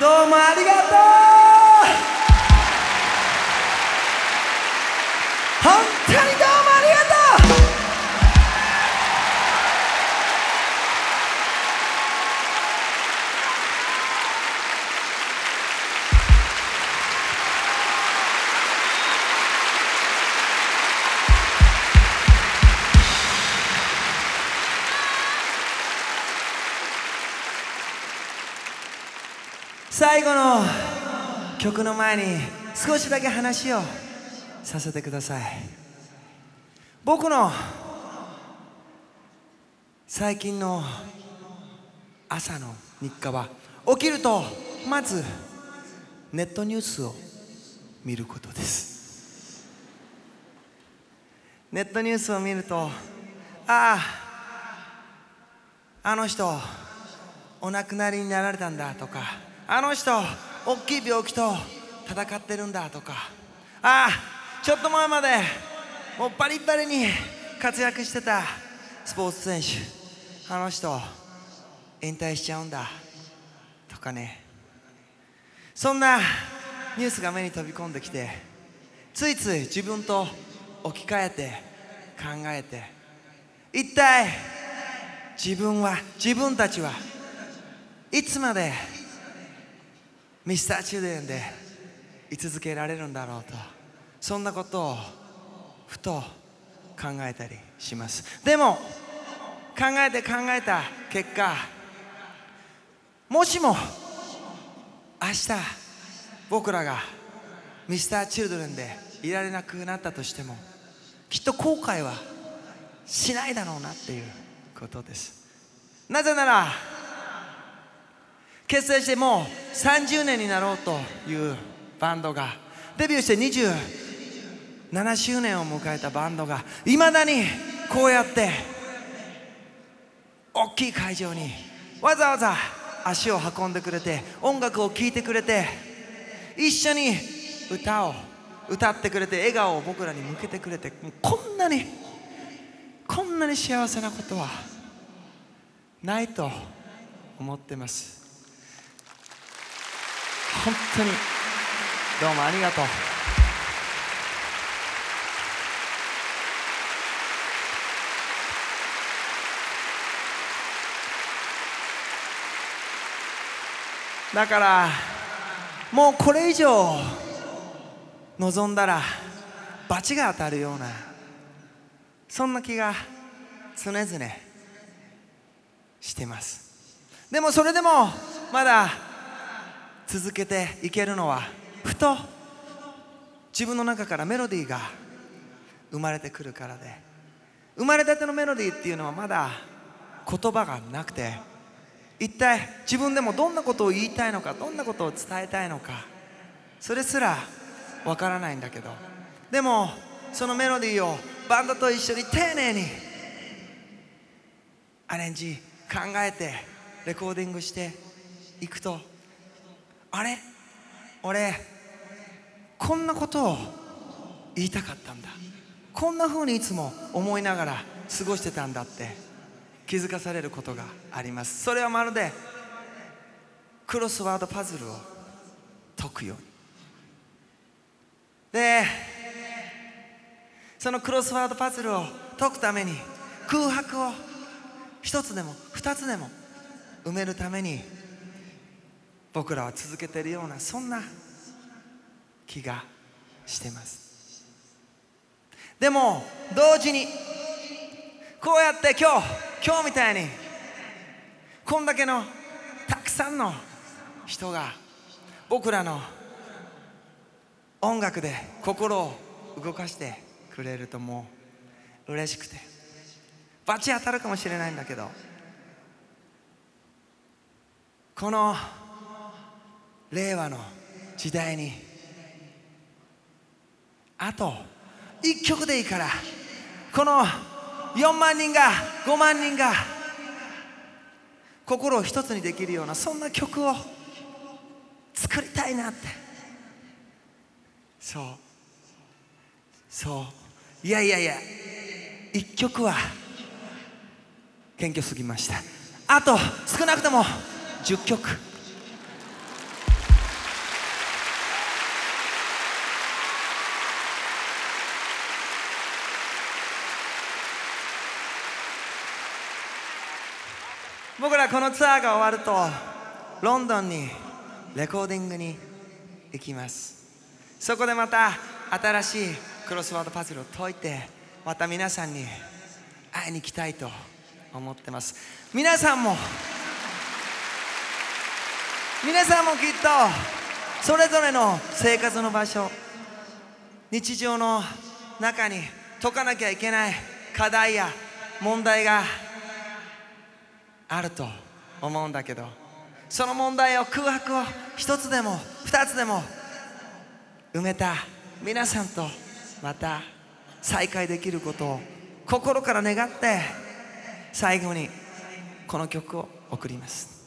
どうもありがとう。最後の曲の前に少しだけ話をさせてください。僕の最近の朝の日課は起きるとまずネットニュースを見ることです。ネットニュースを見るとあああの人お亡くなりになられたんだとかあの人大きい病気と戦ってるんだとか。ああちょっと前までもうバリバリに活躍してたスポーツ選手。あの人引退しちゃうんだとかね。そんなニュースが目に飛び込んできてついつい自分と置き換えて考えて。一体自分は自分たちはいつまでミスターチューデンで居続けられるんだろうと。そんなことをふと考えたりします。でも考えて考えた結果もしも明日僕らがミスターチルドレンでいられなくなったとしてもきっと後悔はしないだろうなっていうことです。なぜなら結成してもう30年になろうというバンドがデビューして27周年を迎えたバンドがいまだにこうやって大きい会場にわざわざ足を運んでくれて音楽を聴いてくれて一緒に歌を歌ってくれて笑顔を僕らに向けてくれてこんなにこんなに幸せなことはないと思ってます。本当に。どうもありがとう。だからもうこれ以上望んだら罰が当たるようなそんな気が常々してます。でもそれでもまだ続けていけるのはふと自分の中からメロディーが生まれてくるからで。生まれたてのメロディーっていうのはまだ言葉がなくて一体自分でもどんなことを言いたいのかどんなことを伝えたいのかそれすらわからないんだけど。でもそのメロディーをバンドと一緒に丁寧にアレンジ考えてレコーディングしていくとあれ？俺こんなことを言いたかったんだ。こんな風にいつも思いながら過ごしてたんだって気づかされることがあります。それはまるでクロスワードパズルを解くように。でそのクロスワードパズルを解くために空白を一つでも二つでも埋めるために僕らは続けているようなそんな気がしてます。でも同時にこうやって今日今日みたいにこんだけのたくさんの人が僕らの音楽で心を動かしてくれるともう嬉しくて。バチ当たるかもしれないんだけどこの令和の時代にあと1曲でいいからこの4万人が5万人が心を一つにできるようなそんな曲を作りたいなって。そう。そう。いやいやいや。1曲は謙虚すぎました。あと少なくとも10曲。僕らこのツアーが終わるとロンドンにレコーディングに行きます。そこでまた新しいクロスワードパズルを解いてまた皆さんに会いに行きたいと思ってます。皆さんも皆さんもきっとそれぞれの生活の場所日常の中に解かなきゃいけない課題や問題があると思うんだけどその問題を空白を1つでも2つでも埋めた皆さんとまた再会できることを心から願って最後にこの曲を送ります。